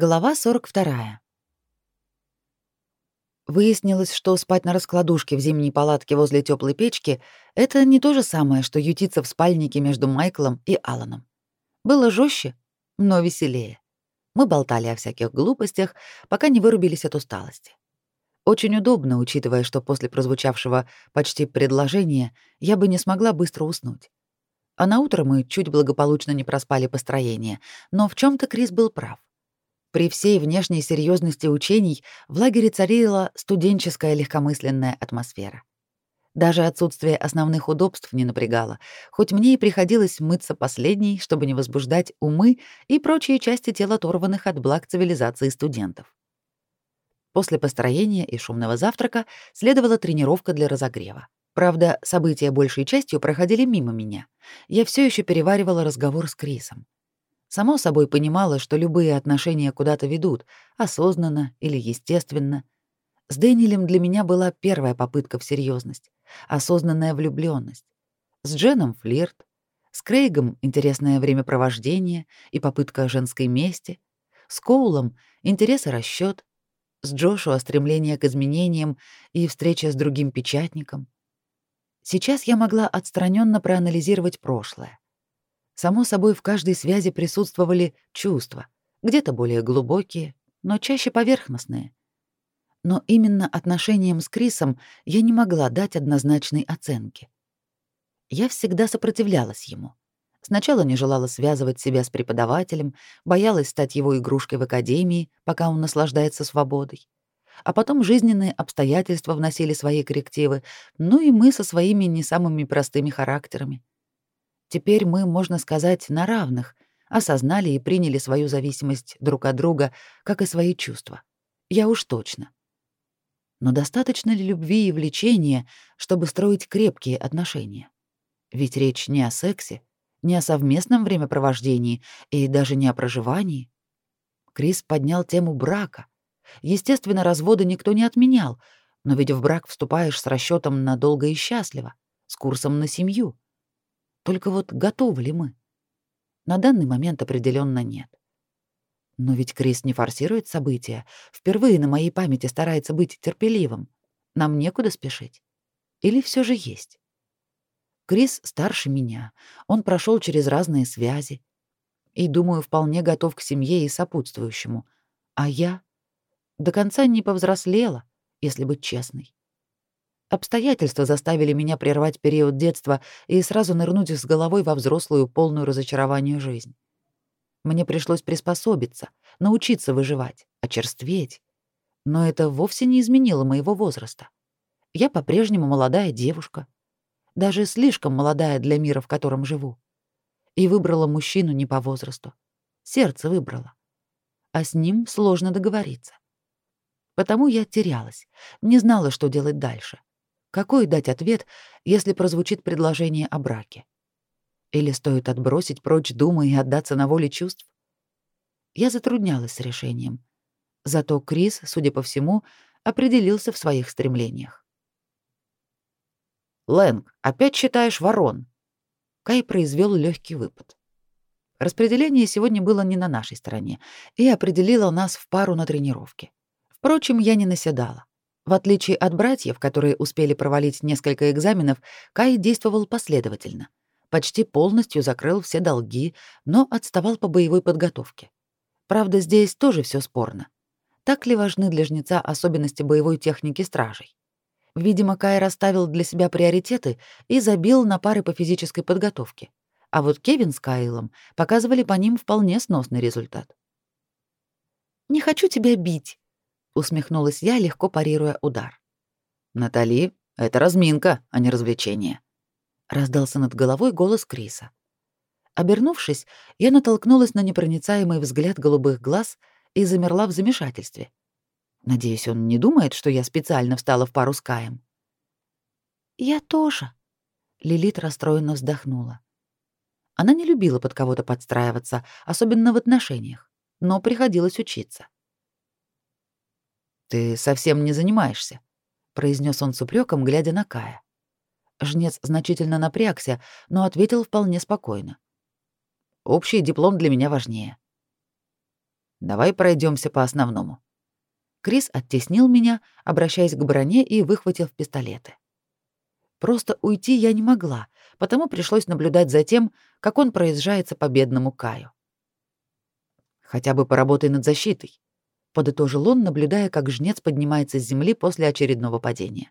Глава 42. Выяснилось, что спать на раскладушке в зимней палатке возле теплой печки — это не то же самое, что ютиться в спальнике между Майклом и Аланом. Было жестче, но веселее. Мы болтали о всяких глупостях, пока не вырубились от усталости. Очень удобно, учитывая, что после прозвучавшего почти предложения я бы не смогла быстро уснуть. А на утро мы чуть благополучно не проспали построение, но в чем то Крис был прав. При всей внешней серьезности учений в лагере царила студенческая легкомысленная атмосфера. Даже отсутствие основных удобств не напрягало, хоть мне и приходилось мыться последней, чтобы не возбуждать умы и прочие части тела оторванных от благ цивилизации студентов. После построения и шумного завтрака следовала тренировка для разогрева. Правда, события большей частью проходили мимо меня. Я все еще переваривала разговор с Крисом. Само собой понимала, что любые отношения куда-то ведут, осознанно или естественно. С Дэниелем для меня была первая попытка в серьезность, осознанная влюбленность. С Дженом — флирт, с Крейгом — интересное времяпровождение и попытка женской мести, с Коулом — интерес и расчёт, с Джошуа — стремление к изменениям и встреча с другим печатником. Сейчас я могла отстраненно проанализировать прошлое. Само собой, в каждой связи присутствовали чувства, где-то более глубокие, но чаще поверхностные. Но именно отношениям с Крисом я не могла дать однозначной оценки. Я всегда сопротивлялась ему. Сначала не желала связывать себя с преподавателем, боялась стать его игрушкой в академии, пока он наслаждается свободой. А потом жизненные обстоятельства вносили свои коррективы, ну и мы со своими не самыми простыми характерами. Теперь мы, можно сказать, на равных, осознали и приняли свою зависимость друг от друга, как и свои чувства. Я уж точно. Но достаточно ли любви и влечения, чтобы строить крепкие отношения? Ведь речь не о сексе, не о совместном времяпровождении и даже не о проживании. Крис поднял тему брака. Естественно, разводы никто не отменял, но ведь в брак вступаешь с расчетом на долго и счастливо, с курсом на семью. Только вот готовы ли мы? На данный момент определенно нет. Но ведь Крис не форсирует события. Впервые на моей памяти старается быть терпеливым. Нам некуда спешить. Или все же есть? Крис старше меня. Он прошел через разные связи. И, думаю, вполне готов к семье и сопутствующему. А я до конца не повзрослела, если быть честной. Обстоятельства заставили меня прервать период детства и сразу нырнуть с головой во взрослую, полную разочарования жизнь. Мне пришлось приспособиться, научиться выживать, очерстветь. Но это вовсе не изменило моего возраста. Я по-прежнему молодая девушка, даже слишком молодая для мира, в котором живу. И выбрала мужчину не по возрасту. Сердце выбрала. А с ним сложно договориться. Потому я терялась, не знала, что делать дальше. Какой дать ответ, если прозвучит предложение о браке? Или стоит отбросить прочь думы и отдаться на воле чувств? Я затруднялась с решением. Зато Крис, судя по всему, определился в своих стремлениях. «Лэнг, опять считаешь ворон?» Кай произвел легкий выпад. Распределение сегодня было не на нашей стороне и определило нас в пару на тренировке. Впрочем, я не наседала. В отличие от братьев, которые успели провалить несколько экзаменов, Кай действовал последовательно. Почти полностью закрыл все долги, но отставал по боевой подготовке. Правда, здесь тоже все спорно. Так ли важны для жнеца особенности боевой техники стражей? Видимо, Кай расставил для себя приоритеты и забил на пары по физической подготовке. А вот Кевин с Кайлом показывали по ним вполне сносный результат. «Не хочу тебя бить», усмехнулась я, легко парируя удар. Натали, это разминка, а не развлечение. Раздался над головой голос Криса. Обернувшись, я натолкнулась на непроницаемый взгляд голубых глаз и замерла в замешательстве. Надеюсь, он не думает, что я специально встала в пару с Каем. Я тоже. Лилит расстроенно вздохнула. Она не любила под кого-то подстраиваться, особенно в отношениях, но приходилось учиться. «Ты совсем не занимаешься», — произнес он с упреком, глядя на Кая. Жнец значительно напрягся, но ответил вполне спокойно. «Общий диплом для меня важнее». Давай пройдемся по основному. Крис оттеснил меня, обращаясь к броне и выхватив пистолеты. Просто уйти я не могла, потому пришлось наблюдать за тем, как он проезжается по бедному Каю. «Хотя бы поработай над защитой», — подытожил он, наблюдая, как жнец поднимается с земли после очередного падения.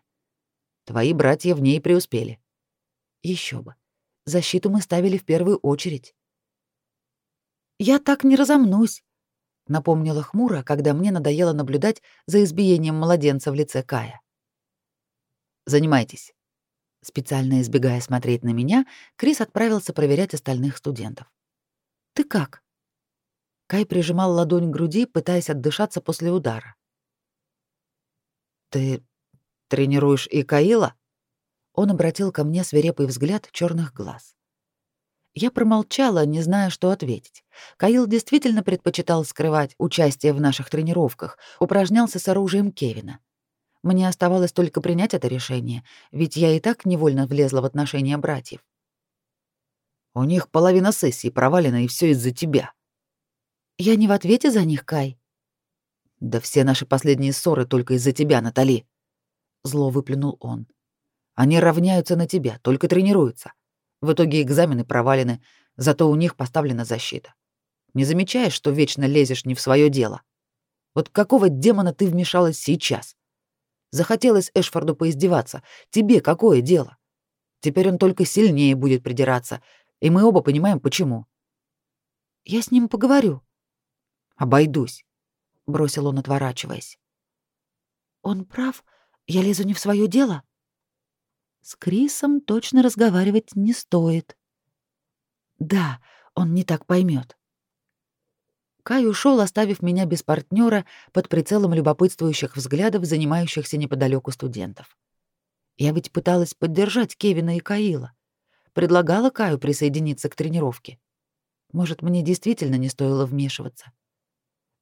«Твои братья в ней преуспели». Еще бы. Защиту мы ставили в первую очередь. «Я так не разомнусь», — напомнила хмуро, когда мне надоело наблюдать за избиением младенца в лице Кая. «Занимайтесь». Специально избегая смотреть на меня, Крис отправился проверять остальных студентов. «Ты как?» Кай прижимал ладонь к груди, пытаясь отдышаться после удара. «Ты тренируешь и Каила?» Он обратил ко мне свирепый взгляд черных глаз. Я промолчала, не зная, что ответить. Каил действительно предпочитал скрывать участие в наших тренировках, упражнялся с оружием Кевина. Мне оставалось только принять это решение, ведь я и так невольно влезла в отношения братьев. У них половина сессии провалена, и все из-за тебя. Я не в ответе за них, Кай. Да все наши последние ссоры только из-за тебя, Натали. Зло выплюнул он. Они равняются на тебя, только тренируются. В итоге экзамены провалены, зато у них поставлена защита. Не замечаешь, что вечно лезешь не в свое дело? Вот какого демона ты вмешалась сейчас? Захотелось Эшфорду поиздеваться. Тебе какое дело? Теперь он только сильнее будет придираться, и мы оба понимаем, почему. Я с ним поговорю. Обойдусь, бросил он, отворачиваясь. Он прав, я лезу не в свое дело. С Крисом точно разговаривать не стоит. Да, он не так поймет. Кай ушел, оставив меня без партнера под прицелом любопытствующих взглядов занимающихся неподалеку студентов. Я ведь пыталась поддержать Кевина и Каила. Предлагала Каю присоединиться к тренировке. Может, мне действительно не стоило вмешиваться.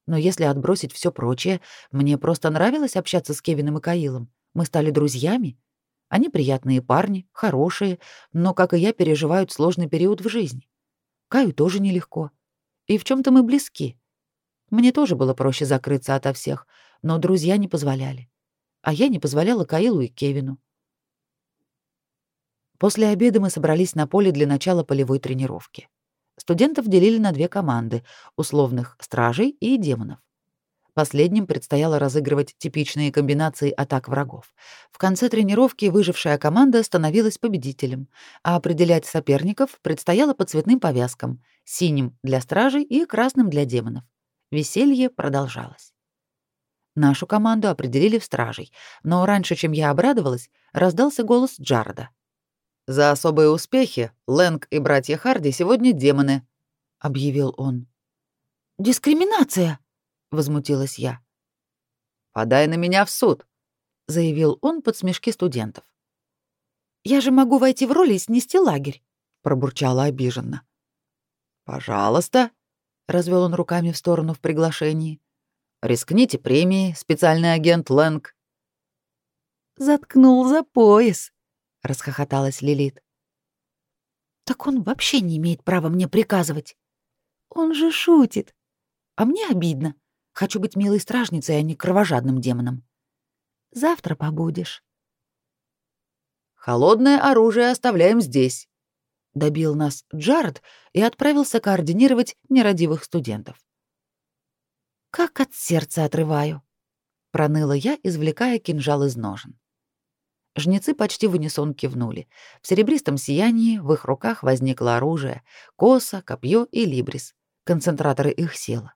Но если отбросить все прочее, мне просто нравилось общаться с Кевином и Каилом. Мы стали друзьями. Они приятные парни, хорошие, но, как и я, переживают сложный период в жизни. Каю тоже нелегко. И в чем то мы близки. Мне тоже было проще закрыться ото всех, но друзья не позволяли. А я не позволяла Каилу и Кевину. После обеда мы собрались на поле для начала полевой тренировки. Студентов делили на две команды — условных стражей и демонов. Последним предстояло разыгрывать типичные комбинации атак врагов. В конце тренировки выжившая команда становилась победителем, а определять соперников предстояло по цветным повязкам — синим для стражей и красным для демонов. Веселье продолжалось. Нашу команду определили в стражей, но раньше, чем я обрадовалась, раздался голос Джареда. «За особые успехи Лэнг и братья Харди сегодня демоны», — объявил он. «Дискриминация!» — возмутилась я. «Подай на меня в суд», — заявил он под смешки студентов. «Я же могу войти в роль и снести лагерь», — пробурчала обиженно. «Пожалуйста», — развел он руками в сторону в приглашении. «Рискните премии, специальный агент Лэнг». «Заткнул за пояс», — расхохоталась Лилит. «Так он вообще не имеет права мне приказывать. Он же шутит. А мне обидно. Хочу быть милой стражницей, а не кровожадным демоном. Завтра побудешь. Холодное оружие оставляем здесь. Добил нас Джаред и отправился координировать нерадивых студентов. Как от сердца отрываю, проныла я, извлекая кинжал из ножен. Жнецы почти в унисон кивнули. В серебристом сиянии в их руках возникло оружие: коса, копье и либрис, концентраторы их сила.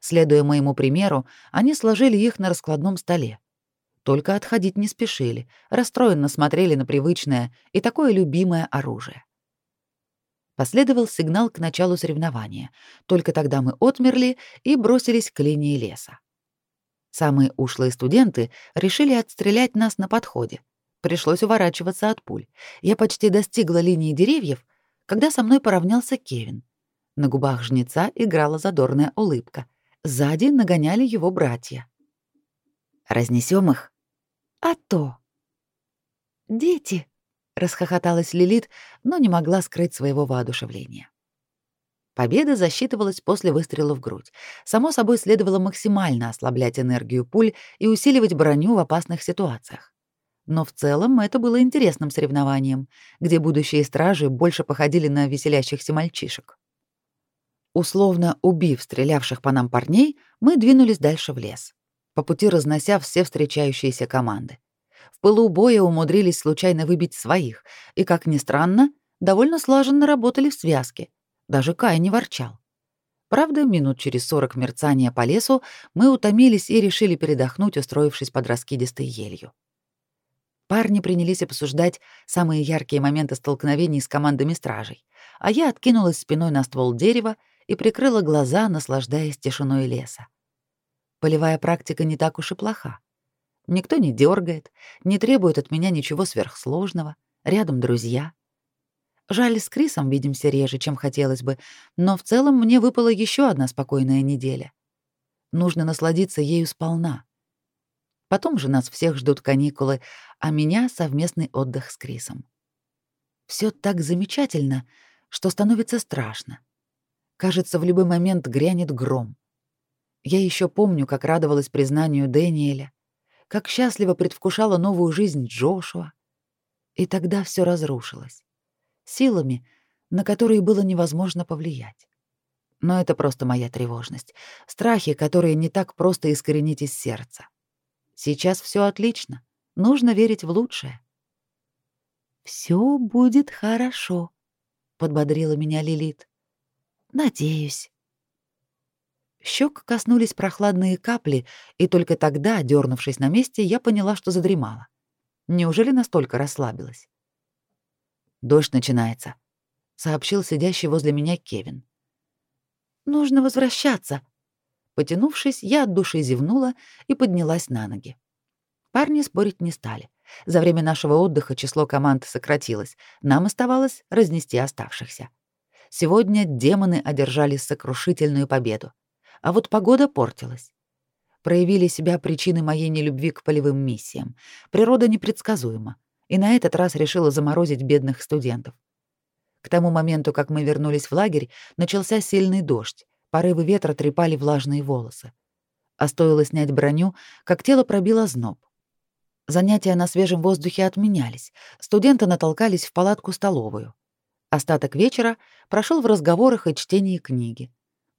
Следуя моему примеру, они сложили их на раскладном столе. Только отходить не спешили, расстроенно смотрели на привычное и такое любимое оружие. Последовал сигнал к началу соревнования. Только тогда мы отмерли и бросились к линии леса. Самые ушлые студенты решили отстрелять нас на подходе. Пришлось уворачиваться от пуль. Я почти достигла линии деревьев, когда со мной поравнялся Кевин. На губах жнеца играла задорная улыбка — Сзади нагоняли его братья. Разнесем их? А то. Дети, расхохоталась Лилит, но не могла скрыть своего воодушевления. Победа засчитывалась после выстрела в грудь. Само собой, следовало максимально ослаблять энергию пуль и усиливать броню в опасных ситуациях. Но в целом это было интересным соревнованием, где будущие стражи больше походили на веселящихся мальчишек. Условно убив стрелявших по нам парней, мы двинулись дальше в лес, по пути разнося все встречающиеся команды. В пылу боя умудрились случайно выбить своих, и, как ни странно, довольно слаженно работали в связке — даже Кай не ворчал. Правда, минут через сорок мерцания по лесу мы утомились и решили передохнуть, устроившись под раскидистой елью. Парни принялись обсуждать самые яркие моменты столкновений с командами стражей, а я откинулась спиной на ствол дерева и прикрыла глаза, наслаждаясь тишиной леса. Полевая практика не так уж и плоха. Никто не дергает, не требует от меня ничего сверхсложного, рядом друзья. Жаль, с Крисом видимся реже, чем хотелось бы, но в целом мне выпала еще одна спокойная неделя. Нужно насладиться ею сполна. Потом же нас всех ждут каникулы, а меня — совместный отдых с Крисом. Все так замечательно, что становится страшно. Кажется, в любой момент грянет гром. Я еще помню, как радовалась признанию Дэниеля, как счастливо предвкушала новую жизнь Джошуа. И тогда все разрушилось силами, на которые было невозможно повлиять. Но это просто моя тревожность, страхи, которые не так просто искоренить из сердца. Сейчас все отлично, нужно верить в лучшее. Все будет хорошо, подбодрила меня Лилит. Надеюсь. Щек коснулись прохладные капли, и только тогда, дернувшись на месте, я поняла, что задремала. Неужели настолько расслабилась? Дождь начинается, сообщил сидящий возле меня Кевин. Нужно возвращаться. Потянувшись, я от души зевнула и поднялась на ноги. Парни спорить не стали. За время нашего отдыха число команд сократилось. Нам оставалось разнести оставшихся. Сегодня демоны одержали сокрушительную победу. А вот погода портилась. Проявили себя причины моей нелюбви к полевым миссиям. Природа непредсказуема и на этот раз решила заморозить бедных студентов. К тому моменту, как мы вернулись в лагерь, начался сильный дождь, порывы ветра трепали влажные волосы. А стоило снять броню, как тело пробило зноб. Занятия на свежем воздухе отменялись, студенты натолкались в палатку-столовую. Остаток вечера прошел в разговорах и чтении книги.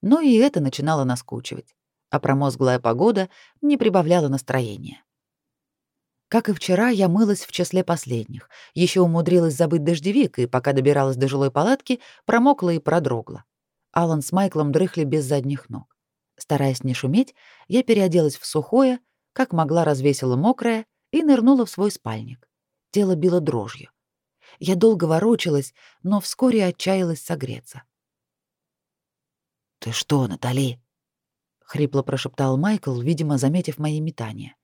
Но и это начинало наскучивать, а промозглая погода не прибавляла настроения. Как и вчера, я мылась в числе последних. Еще умудрилась забыть дождевик, и пока добиралась до жилой палатки, промокла и продрогла. Алан с Майклом дрыхли без задних ног. Стараясь не шуметь, я переоделась в сухое, как могла развесила мокрое и нырнула в свой спальник. Тело било дрожью. Я долго ворочалась, но вскоре отчаялась согреться. «Ты что, Натали?» — хрипло прошептал Майкл, видимо, заметив мои метания.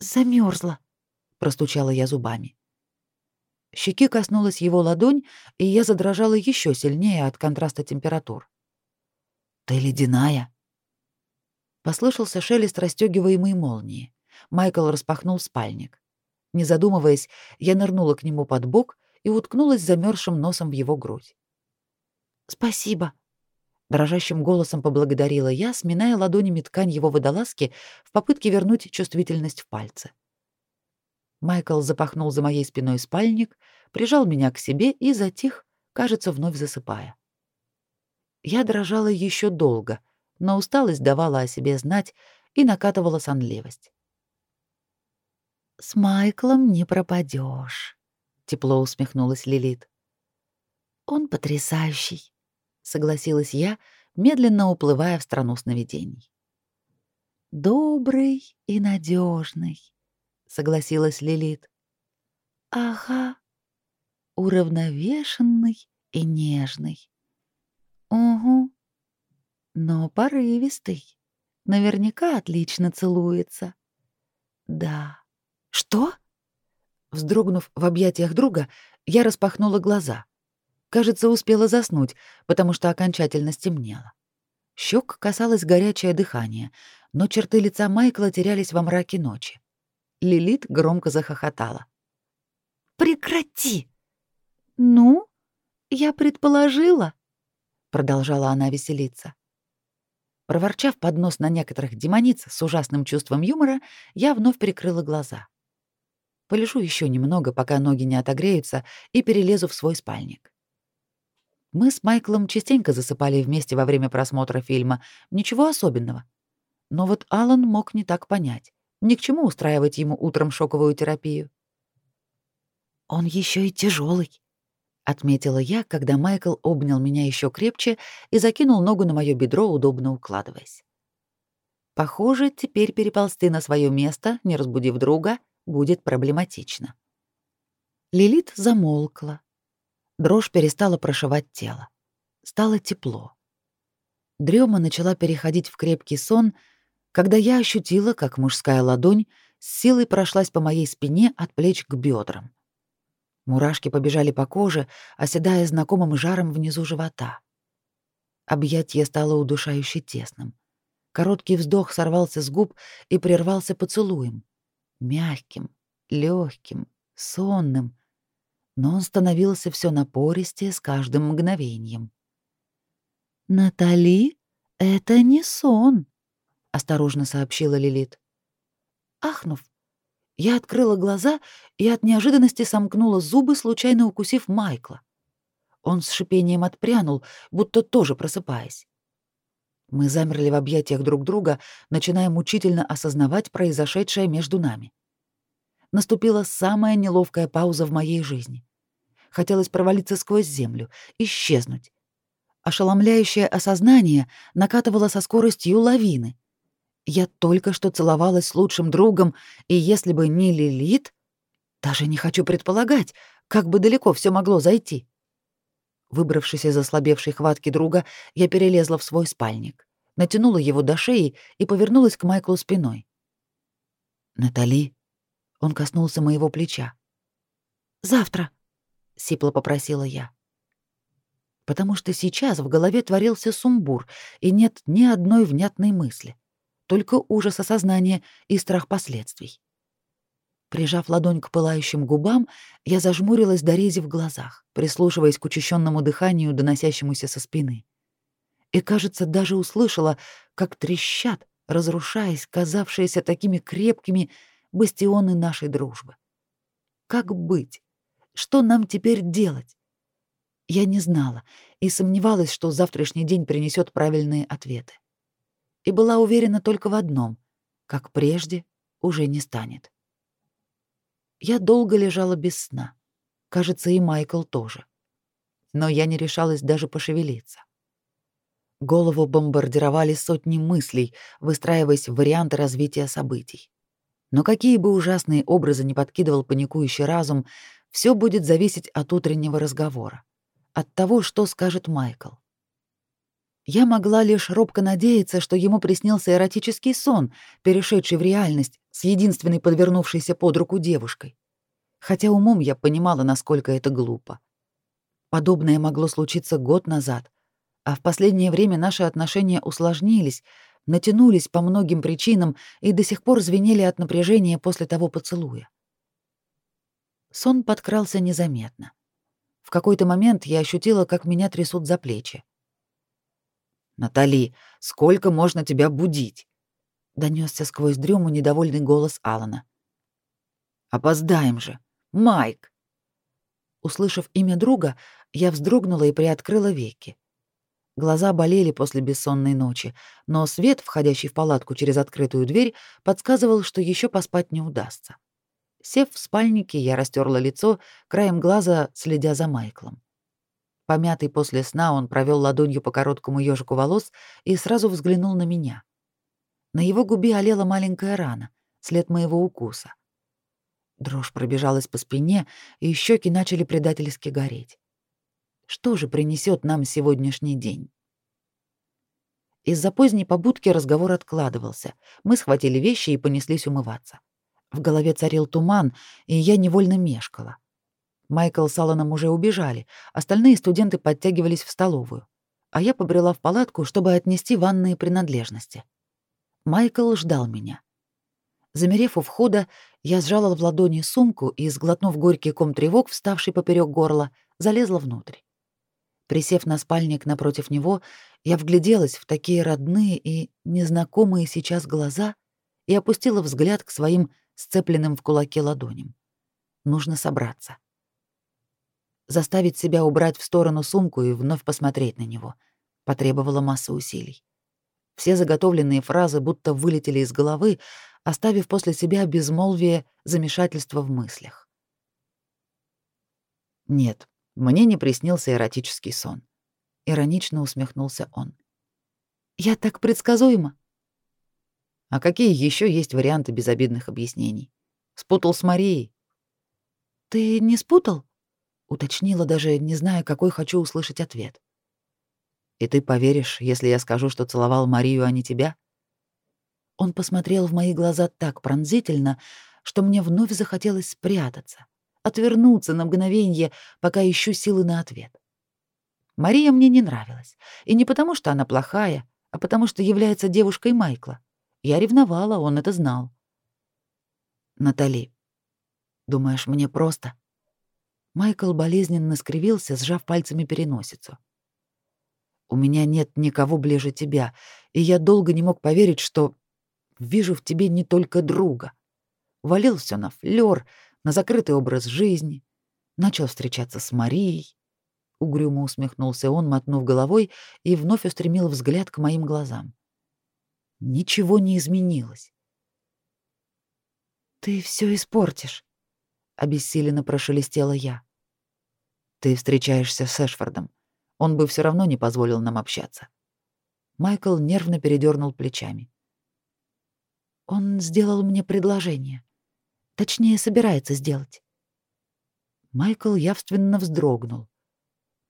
Замерзла, простучала я зубами. Щеки коснулась его ладонь, и я задрожала еще сильнее от контраста температур. Ты ледяная. Послышался шелест расстегиваемой молнии. Майкл распахнул спальник. Не задумываясь, я нырнула к нему под бок и уткнулась замерзшим носом в его грудь. «Спасибо», Дрожащим голосом поблагодарила я, сминая ладонями ткань его водолазки в попытке вернуть чувствительность в пальцы. Майкл запахнул за моей спиной спальник, прижал меня к себе и затих, кажется, вновь засыпая. Я дрожала еще долго, но усталость давала о себе знать и накатывала сонливость. «С Майклом не пропадешь», — тепло усмехнулась Лилит. «Он потрясающий согласилась я, медленно уплывая в страну сновидений. Добрый и надежный, согласилась Лилит. Ага. Уравновешенный и нежный. Угу. Но порывистый. Наверняка отлично целуется. Да. Что? Вздрогнув в объятиях друга, я распахнула глаза. Кажется, успела заснуть, потому что окончательно стемнело. Щек касалось горячее дыхание, но черты лица Майкла терялись во мраке ночи. Лилит громко захохотала. «Прекрати!» «Ну, я предположила». продолжала она веселиться. Проворчав под нос на некоторых демониц с ужасным чувством юмора, я вновь прикрыла глаза. Полежу еще немного, пока ноги не отогреются, и перелезу в свой спальник. Мы с Майклом частенько засыпали вместе во время просмотра фильма. Ничего особенного. Но вот Алан мог не так понять. Ни к чему устраивать ему утром шоковую терапию. Он еще и тяжелый, отметила я, когда Майкл обнял меня еще крепче и закинул ногу на мое бедро, удобно укладываясь. Похоже, теперь переползти на свое место, не разбудив друга, будет проблематично. Лилит замолкла. Дрожь перестала прошивать тело. Стало тепло. Дрема начала переходить в крепкий сон, когда я ощутила, как мужская ладонь с силой прошлась по моей спине от плеч к бедрам. Мурашки побежали по коже, оседая знакомым жаром внизу живота. Объятье стало удушающе тесным. Короткий вздох сорвался с губ и прервался поцелуем. Мягким, легким, сонным. Но он становился все напористее с каждым мгновением. «Натали, это не сон», — осторожно сообщила Лилит. Ахнув, я открыла глаза и от неожиданности сомкнула зубы, случайно укусив Майкла. Он с шипением отпрянул, будто тоже просыпаясь. Мы замерли в объятиях друг друга, начиная мучительно осознавать произошедшее между нами. Наступила самая неловкая пауза в моей жизни. Хотелось провалиться сквозь землю, исчезнуть. Ошеломляющее осознание накатывало со скоростью лавины — я только что целовалась с лучшим другом, и если бы не Лилит, даже не хочу предполагать, как бы далеко все могло зайти. Выбравшись из ослабевшей хватки друга, я перелезла в свой спальник, натянула его до шеи и повернулась к Майклу спиной. «Натали?» Он коснулся моего плеча. «Завтра», — сипло попросила я. Потому что сейчас в голове творился сумбур, и нет ни одной внятной мысли только ужас осознания и страх последствий. Прижав ладонь к пылающим губам, я зажмурилась до рези в глазах, прислушиваясь к учащенному дыханию, доносящемуся со спины. И, кажется, даже услышала, как трещат, разрушаясь, казавшиеся такими крепкими бастионы нашей дружбы. Как быть? Что нам теперь делать? Я не знала и сомневалась, что завтрашний день принесет правильные ответы и была уверена только в одном — как прежде уже не станет. Я долго лежала без сна. Кажется, и Майкл тоже. Но я не решалась даже пошевелиться. Голову бомбардировали сотни мыслей, выстраиваясь в варианты развития событий. Но какие бы ужасные образы ни подкидывал паникующий разум, все будет зависеть от утреннего разговора, от того, что скажет Майкл. Я могла лишь робко надеяться, что ему приснился эротический сон, перешедший в реальность с единственной подвернувшейся под руку девушкой. Хотя умом я понимала, насколько это глупо. Подобное могло случиться год назад, а в последнее время наши отношения усложнились, натянулись по многим причинам и до сих пор звенели от напряжения после того поцелуя. Сон подкрался незаметно. В какой-то момент я ощутила, как меня трясут за плечи. «Натали, сколько можно тебя будить?» — донесся сквозь дрему недовольный голос Алана. «Опоздаем же! Майк!» Услышав имя друга, я вздрогнула и приоткрыла веки. Глаза болели после бессонной ночи, но свет, входящий в палатку через открытую дверь, подсказывал, что еще поспать не удастся. Сев в спальнике, я растерла лицо, краем глаза следя за Майклом. Помятый после сна, он провел ладонью по короткому ежику волос и сразу взглянул на меня. На его губе олела маленькая рана, след моего укуса. Дрожь пробежалась по спине, и щеки начали предательски гореть. Что же принесет нам сегодняшний день? Из-за поздней побудки разговор откладывался. Мы схватили вещи и понеслись умываться. В голове царил туман, и я невольно мешкала. Майкл с Алланом уже убежали, остальные студенты подтягивались в столовую, а я побрела в палатку, чтобы отнести ванные принадлежности. Майкл ждал меня. Замерев у входа, я сжала в ладони сумку и, сглотнув горький ком тревог, вставший поперек горла, залезла внутрь. Присев на спальник напротив него, я вгляделась в такие родные и незнакомые сейчас глаза и опустила взгляд к своим сцепленным в кулаке ладоням. Нужно собраться. Заставить себя убрать в сторону сумку и вновь посмотреть на него потребовало массы усилий. Все заготовленные фразы будто вылетели из головы, оставив после себя безмолвие замешательства в мыслях. Нет, мне не приснился эротический сон. Иронично усмехнулся он. Я так предсказуема. А какие еще есть варианты безобидных объяснений? Спутал с Марией. Ты не спутал? Уточнила, даже не зная, какой хочу услышать ответ. И ты поверишь, если я скажу, что целовал Марию, а не тебя? Он посмотрел в мои глаза так пронзительно, что мне вновь захотелось спрятаться отвернуться на мгновение, пока ищу силы на ответ. Мария мне не нравилась, и не потому, что она плохая, а потому что является девушкой Майкла. Я ревновала, он это знал. Натали, думаешь, мне просто? Майкл болезненно скривился, сжав пальцами переносицу. У меня нет никого ближе тебя, и я долго не мог поверить, что вижу в тебе не только друга. Валил все на флёр, на закрытый образ жизни, начал встречаться с Марией. Угрюмо усмехнулся он, мотнув головой, и вновь устремил взгляд к моим глазам. Ничего не изменилось. «Ты все испортишь», — обессиленно прошелестела я. «Ты встречаешься с Эшфордом. Он бы все равно не позволил нам общаться». Майкл нервно передернул плечами. «Он сделал мне предложение. Точнее, собирается сделать. Майкл явственно вздрогнул.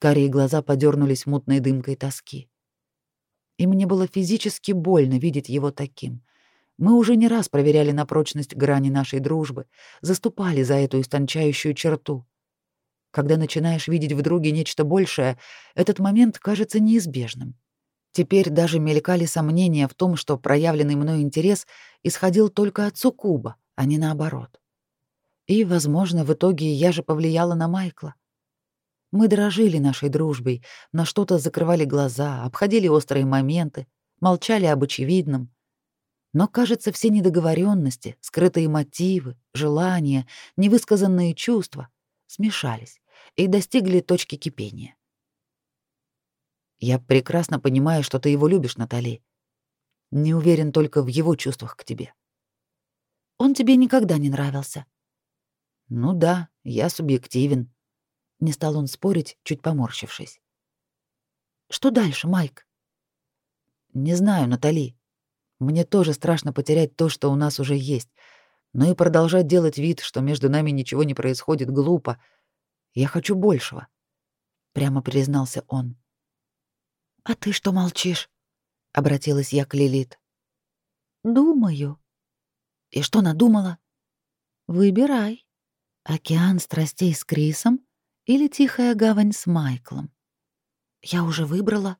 Карие глаза подернулись мутной дымкой тоски. И мне было физически больно видеть его таким. Мы уже не раз проверяли на прочность грани нашей дружбы, заступали за эту истончающую черту. Когда начинаешь видеть в друге нечто большее, этот момент кажется неизбежным. Теперь даже мелькали сомнения в том, что проявленный мной интерес исходил только от суккуба, а не наоборот. И, возможно, в итоге я же повлияла на Майкла. Мы дорожили нашей дружбой, на что-то закрывали глаза, обходили острые моменты, молчали об очевидном. Но, кажется, все недоговоренности, скрытые мотивы, желания, невысказанные чувства смешались и достигли точки кипения. Я прекрасно понимаю, что ты его любишь, Натали. Не уверен только в его чувствах к тебе. Он тебе никогда не нравился. Ну да, я субъективен. Не стал он спорить, чуть поморщившись. Что дальше, Майк? Не знаю, Натали. Мне тоже страшно потерять то, что у нас уже есть. Но и продолжать делать вид, что между нами ничего не происходит, глупо. Я хочу большего. Прямо признался он. А ты что молчишь? Обратилась я к Лилит. Думаю. И что надумала? Выбирай. Океан страстей с Крисом или тихая гавань с Майклом? Я уже выбрала.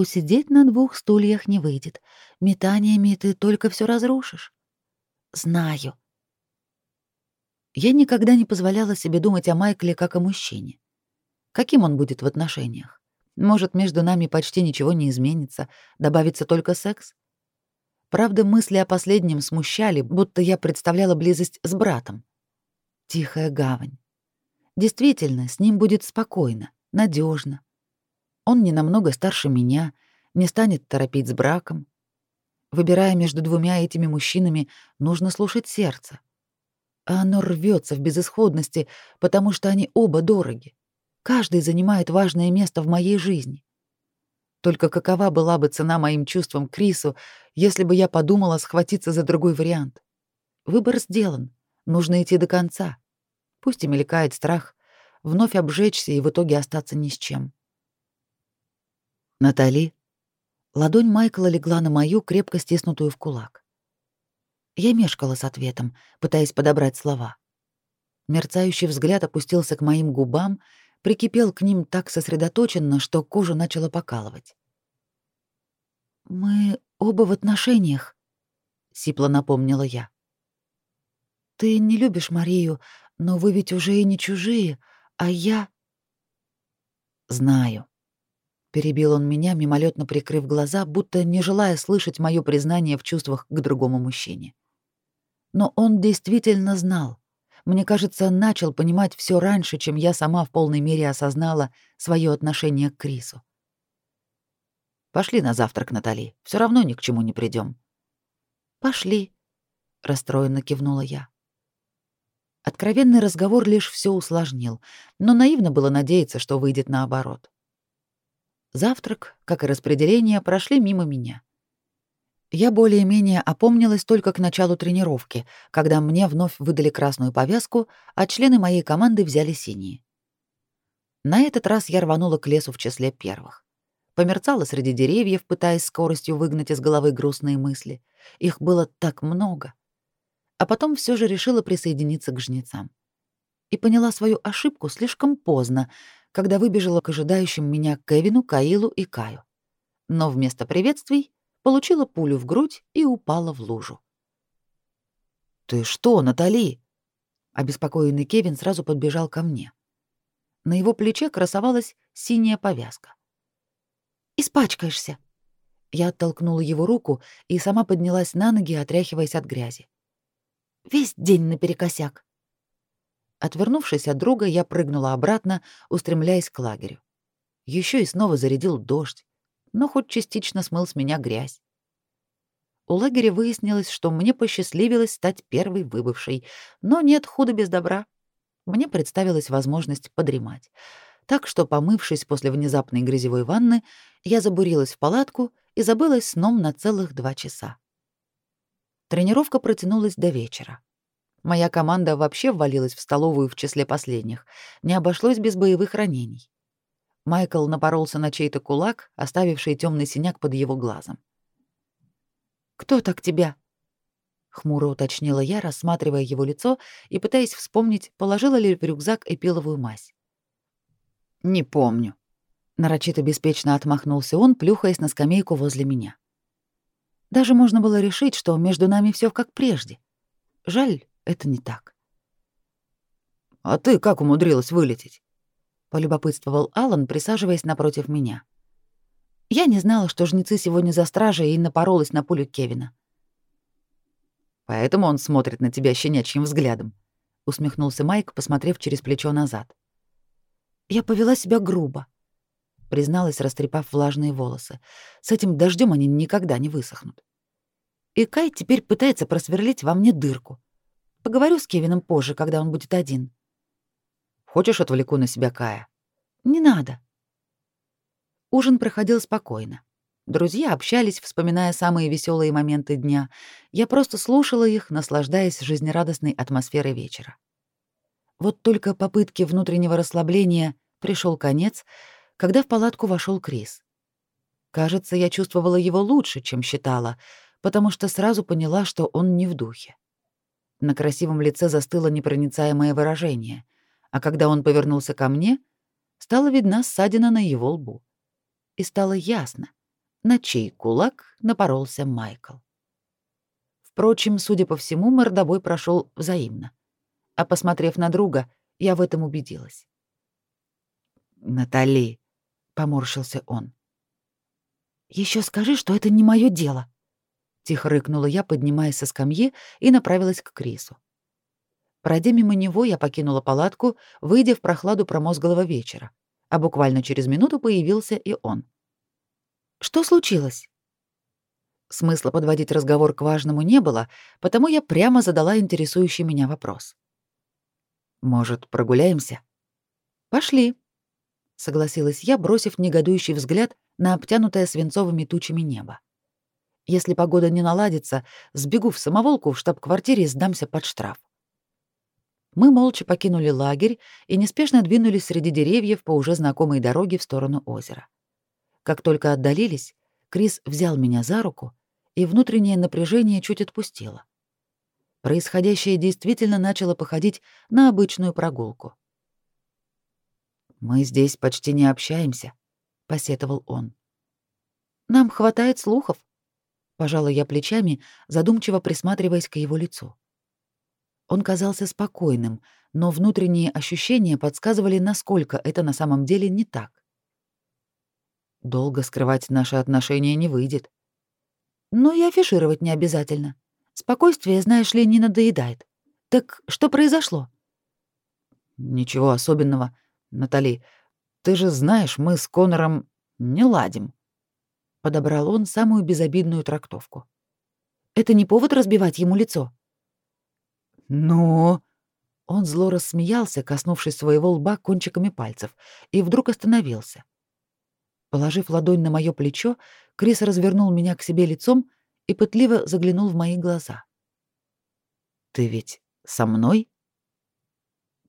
Усидеть на двух стульях не выйдет. Метаниями ты только все разрушишь. Знаю. Я никогда не позволяла себе думать о Майкле как о мужчине. Каким он будет в отношениях? Может, между нами почти ничего не изменится, добавится только секс? Правда, мысли о последнем смущали, будто я представляла близость с братом. Тихая гавань. Действительно, с ним будет спокойно, надежно. Он не намного старше меня, не станет торопить с браком. Выбирая между двумя этими мужчинами, нужно слушать сердце. А оно рвется в безысходности, потому что они оба дороги. Каждый занимает важное место в моей жизни. Только какова была бы цена моим чувствам к Крису, если бы я подумала схватиться за другой вариант? Выбор сделан. Нужно идти до конца. Пусть и мелькает страх, вновь обжечься и в итоге остаться ни с чем. Натали. Ладонь Майкла легла на мою, крепко стиснутую в кулак. Я мешкала с ответом, пытаясь подобрать слова. Мерцающий взгляд опустился к моим губам, прикипел к ним так сосредоточенно, что кожу начала покалывать. «Мы оба в отношениях», — сипло напомнила я. «Ты не любишь Марию, но вы ведь уже и не чужие, а я...» Знаю. Перебил он меня, мимолетно прикрыв глаза, будто не желая слышать мое признание в чувствах к другому мужчине. Но он действительно знал. Мне кажется, начал понимать все раньше, чем я сама в полной мере осознала свое отношение к Крису. Пошли на завтрак, Натали. Все равно ни к чему не придем. Пошли, расстроенно кивнула я. Откровенный разговор лишь все усложнил, но наивно было надеяться, что выйдет наоборот. Завтрак, как и распределение, прошли мимо меня. Я более-менее опомнилась только к началу тренировки, когда мне вновь выдали красную повязку, а члены моей команды взяли синие. На этот раз я рванула к лесу в числе первых. Померцала среди деревьев, пытаясь скоростью выгнать из головы грустные мысли. Их было так много а потом все же решила присоединиться к жнецам. И поняла свою ошибку слишком поздно, когда выбежала к ожидающим меня Кевину, Каилу и Каю. Но вместо приветствий получила пулю в грудь и упала в лужу. «Ты что, Натали?» Обеспокоенный Кевин сразу подбежал ко мне. На его плече красовалась синяя повязка. «Испачкаешься!» Я оттолкнула его руку и сама поднялась на ноги, отряхиваясь от грязи. Весь день наперекосяк. Отвернувшись от друга, я прыгнула обратно, устремляясь к лагерю. Еще и снова зарядил дождь, но хоть частично смыл с меня грязь. У лагеря выяснилось, что мне посчастливилось стать первой выбывшей, но нет худа без добра. Мне представилась возможность подремать. Так что, помывшись после внезапной грязевой ванны, я забурилась в палатку и забылась сном на целых два часа. Тренировка протянулась до вечера. Моя команда вообще ввалилась в столовую в числе последних. Не обошлось без боевых ранений. Майкл напоролся на чей-то кулак, оставивший темный синяк под его глазом. «Кто так тебя?» — хмуро уточнила я, рассматривая его лицо и пытаясь вспомнить, положила ли в рюкзак эпиловую мазь. «Не помню», — нарочито беспечно отмахнулся он, плюхаясь на скамейку возле меня. Даже можно было решить, что между нами все как прежде. Жаль, это не так. «А ты как умудрилась вылететь?» — полюбопытствовал Алан, присаживаясь напротив меня. Я не знала, что жнецы сегодня за стражей и напоролась на пулю Кевина. «Поэтому он смотрит на тебя щенячьим взглядом», — усмехнулся Майк, посмотрев через плечо назад. Я повела себя грубо призналась, растрепав влажные волосы. С этим дождем они никогда не высохнут. И Кай теперь пытается просверлить во мне дырку. Поговорю с Кевином позже, когда он будет один. Хочешь, отвлеку на себя Кая? Не надо. Ужин проходил спокойно. Друзья общались, вспоминая самые веселые моменты дня. Я просто слушала их, наслаждаясь жизнерадостной атмосферой вечера. Вот только попытки внутреннего расслабления пришел конец, когда в палатку вошел Крис. Кажется, я чувствовала его лучше, чем считала, потому что сразу поняла, что он не в духе. На красивом лице застыло непроницаемое выражение, а когда он повернулся ко мне, стала видна ссадина на его лбу. И стало ясно, на чей кулак напоролся Майкл. Впрочем, судя по всему, мордобой прошел взаимно. А посмотрев на друга, я в этом убедилась. «Натали», поморщился он. Еще скажи, что это не мое дело, тихо рыкнула я, поднимаясь со скамьи и направилась к Крису. Пройдя мимо него, я покинула палатку, выйдя в прохладу промозглого вечера, а буквально через минуту появился и он. Что случилось? Смысла подводить разговор к важному не было, потому я прямо задала интересующий меня вопрос. Может, прогуляемся? Пошли, согласилась я, бросив негодующий взгляд на обтянутое свинцовыми тучами небо. Если погода не наладится, сбегу в самоволку в штаб-квартире и сдамся под штраф. Мы молча покинули лагерь и неспешно двинулись среди деревьев по уже знакомой дороге в сторону озера. Как только отдалились, Крис взял меня за руку, и внутреннее напряжение чуть отпустило. Происходящее действительно начало походить на обычную прогулку. Мы здесь почти не общаемся, посетовал он. Нам хватает слухов, пожала я плечами, задумчиво присматриваясь к его лицу. Он казался спокойным, но внутренние ощущения подсказывали, насколько это на самом деле не так. Долго скрывать наши отношения не выйдет. Но и афишировать не обязательно. Спокойствие, знаешь ли, не надоедает. Так что произошло? Ничего особенного, Натали. Ты же знаешь, мы с Конором не ладим. Подобрал он самую безобидную трактовку. Это не повод разбивать ему лицо. Но он зло рассмеялся, коснувшись своего лба кончиками пальцев, и вдруг остановился. Положив ладонь на моё плечо, Крис развернул меня к себе лицом и пытливо заглянул в мои глаза. «Ты ведь со мной?»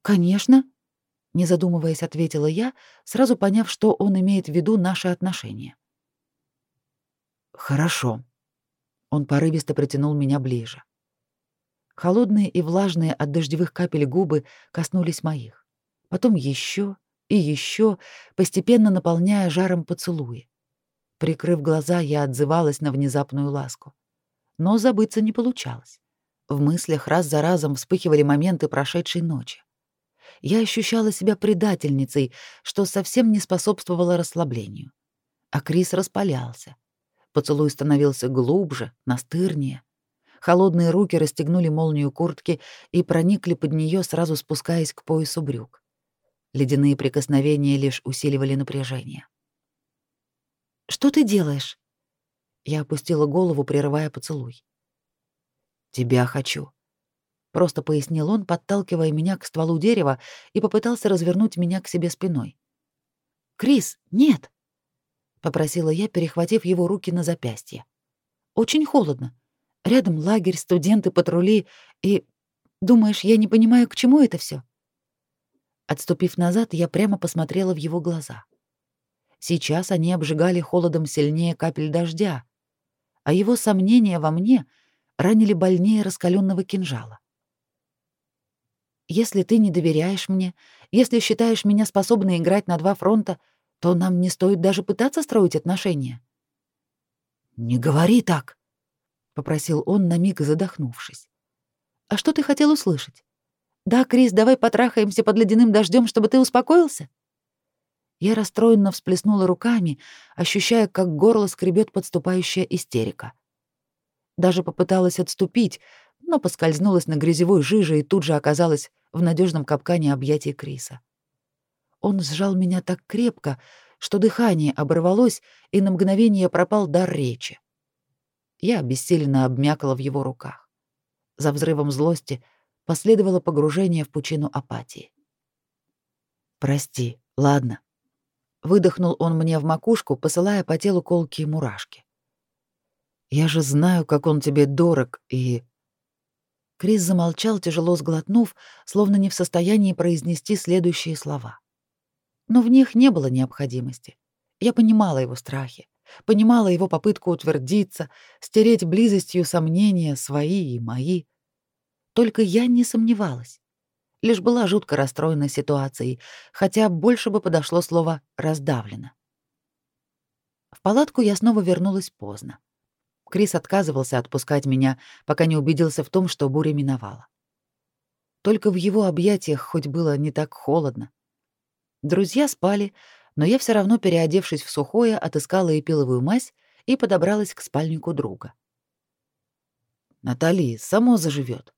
«Конечно», — не задумываясь, ответила я, сразу поняв, что он имеет в виду наши отношения. «Хорошо». Он порывисто притянул меня ближе. Холодные и влажные от дождевых капель губы коснулись моих. Потом еще и еще, постепенно наполняя жаром поцелуи. Прикрыв глаза, я отзывалась на внезапную ласку. Но забыться не получалось. В мыслях раз за разом вспыхивали моменты прошедшей ночи. Я ощущала себя предательницей, что совсем не способствовало расслаблению. А Крис распалялся. Поцелуй становился глубже, настырнее. Холодные руки расстегнули молнию куртки и проникли под нее, сразу спускаясь к поясу брюк. Ледяные прикосновения лишь усиливали напряжение. «Что ты делаешь?» Я опустила голову, прерывая поцелуй. «Тебя хочу», — просто пояснил он, подталкивая меня к стволу дерева и попытался развернуть меня к себе спиной. «Крис, нет!» — попросила я, перехватив его руки на запястье. «Очень холодно. Рядом лагерь, студенты, патрули. И... Думаешь, я не понимаю, к чему это все? Отступив назад, я прямо посмотрела в его глаза. Сейчас они обжигали холодом сильнее капель дождя, а его сомнения во мне ранили больнее раскаленного кинжала. Если ты не доверяешь мне, если считаешь меня способной играть на два фронта, то нам не стоит даже пытаться строить отношения. Не говори так, попросил он на миг задохнувшись. А что ты хотел услышать? «Да, Крис, давай потрахаемся под ледяным дождем, чтобы ты успокоился?» Я расстроенно всплеснула руками, ощущая, как горло скребет подступающая истерика. Даже попыталась отступить, но поскользнулась на грязевой жиже и тут же оказалась в надежном капкане объятий Криса. Он сжал меня так крепко, что дыхание оборвалось, и на мгновение пропал дар речи. Я обессиленно обмякла в его руках. За взрывом злости последовало погружение в пучину апатии. «Прости, ладно». Выдохнул он мне в макушку, посылая по телу колкие мурашки. «Я же знаю, как он тебе дорог, и...» Крис замолчал, тяжело сглотнув, словно не в состоянии произнести следующие слова. Но в них не было необходимости. Я понимала его страхи, понимала его попытку утвердиться, стереть близостью сомнения свои и мои. Только я не сомневалась. Лишь была жутко расстроена ситуацией, хотя больше бы подошло слово «раздавлено». В палатку я снова вернулась поздно. Крис отказывался отпускать меня, пока не убедился в том, что буря миновала. Только в его объятиях хоть было не так холодно. Друзья спали, но я все равно, переодевшись в сухое, отыскала эпиловую мазь и подобралась к спальнику друга. «Натали, само заживет.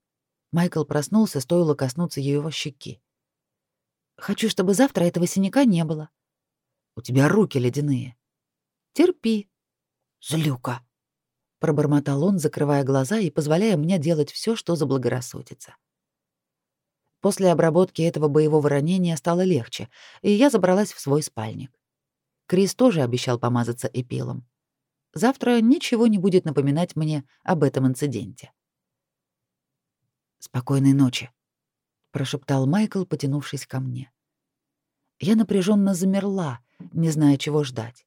Майкл проснулся, стоило коснуться его щеки. «Хочу, чтобы завтра этого синяка не было». «У тебя руки ледяные». «Терпи». «Злюка», — пробормотал он, закрывая глаза и позволяя мне делать все, что заблагорассудится. После обработки этого боевого ранения стало легче, и я забралась в свой спальник. Крис тоже обещал помазаться эпилом. Завтра ничего не будет напоминать мне об этом инциденте. «Спокойной ночи», — прошептал Майкл, потянувшись ко мне. Я напряженно замерла, не зная, чего ждать.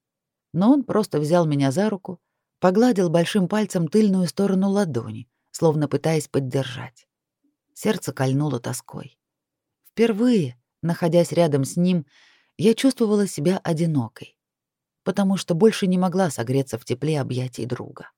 Но он просто взял меня за руку, погладил большим пальцем тыльную сторону ладони, словно пытаясь поддержать. Сердце кольнуло тоской. Впервые, находясь рядом с ним, я чувствовала себя одинокой, потому что больше не могла согреться в тепле объятий друга.